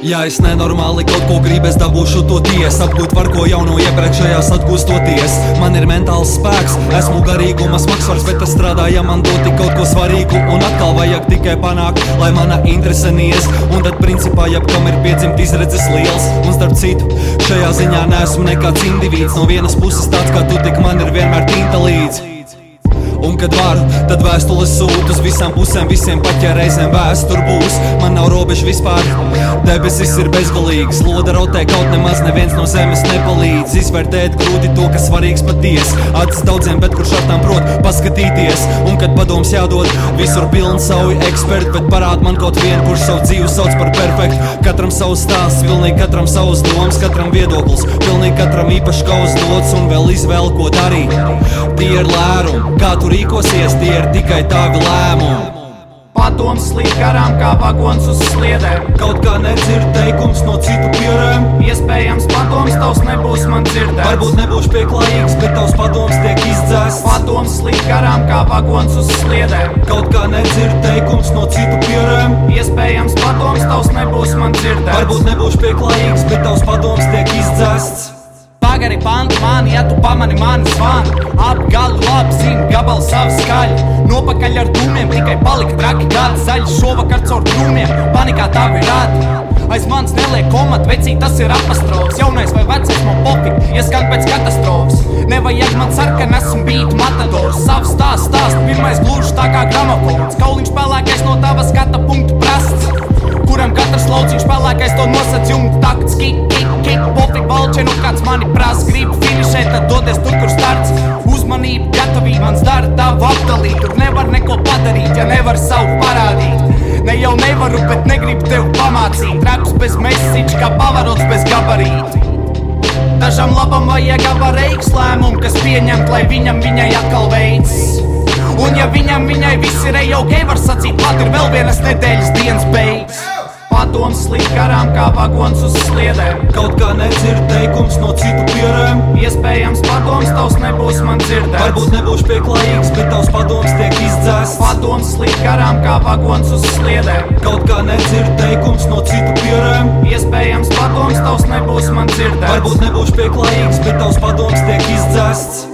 Ja es nenormāli kaut ko gribu, es dabūšu to tiesu. Apgūt var ko jau no iepriekšējās atgūstoties. Man ir mentāls spēks, esmu garīguma smagsvars, bet tas strādā, ja man dod tik kaut ko svarīgu. Un atkal vajag tikai panākt, lai mana interese nies. Un tad principā jebkam ir piedzimt izredzes liels. Un starp citu, šajā ziņā neesmu nekāds indivīds. No vienas puses tāds kā tu, tik man ir vienmēr tinta līdzi. Un, kad varu, tad vēstules sūtu uz visām pusēm, visiem pat ja reizēm vēsture būs. Man nav robežu vispār, debesis ir bezgalīgas. Loda rotē kaut nemaz neviens no zemes nepalīdz. Izvērtēt grūti to, kas svarīgs patiesi. Acis daudziem, bet kurš ar tām prot paskatīties. Un, kad padoms jādod, visur pilns savu ekspertu, bet parād man kaut vienu, kurš savu dzīvi sauc par perfektu. Katram savs stāsts, pilnīgi katram savs domas, katram viedoklis, pilnīgi katram īpašs kaus dots un vēl izvēle, ko darīt. Tie ir lērumi, kā tu rīkosies, tie ir tikai tavi lēmumi. Padoms slīd garām kā vagons uz sliedēm. Kaut kā nedzird teikums no citu pierēm. Iespējams, padoms tavs nebūs man dzirdēts. Varbūt nebūšu pieklājīgs, bet tavs padoms tiek izdzēsts. Padoms slīd garām kā vagons uz sliedēm. Kaut kā nedzird teikums no citu pierēm. Iespējams, padoms tavs nebūs man dzirdēts. Varbūt nebūšu pieklājīgs, bet tavs padoms tiek izdzēsts. Pagari pantu mani, ja tu pamani mani zvanu Apgalu labi zini, gabals savu skaļu Nopakaļ ar dūmiem, tikai palika traki gadi Zaļi šovakar caur krūmiem, panikā tavi radi Aiz manis neliek komat, vecī tas ir apastrofs Jaunais vai vecais man popik, ieskan pēc katastrofas. Nevajag man sarkan, esmu bītu matadors. Savs stāsts, stāsts, pirmais gluži tā kā gramofons. Kauliņš pelēkais no tava skata punktu prasts. Kuram katrs lauciņš pelēkais to nosacījums takts Kik, mans dara tavu apdalīt Tur nevar neko padarīt, ja nevar savu parādīt Ne jau nevaru, bet negribu tev pamācīt Reps bez mesiņš, kā pavarots bez gabarīti Dažam labam vajag avareiks lēmumu, kas pieņemt, lai viņam viņai atkal veids. Un ja viņam viņai viss ir ok, var sacīt, pat ir vēl vienas nedēļas dienas beigas. Padoms slīd garām kā vagons uz sliedēm. Kaut kā nedzird teikums no citu pierēm. Iespējams, padoms tavs nebūs man dzirdēts. Varbūt nebūšu pieklājīgs, bet tavs padoms tiek izdzēsts. Padoms slīd garām kā vagons uz sliedēm. Kaut kā nedzird teikums no citu pierēm. Iespējams, padoms tavs nebūs man dzirdēts. Varbūt nebūšu pieklājīgs, bet tavs padoms tiek izdzēsts.